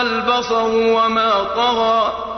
البصر وما طغى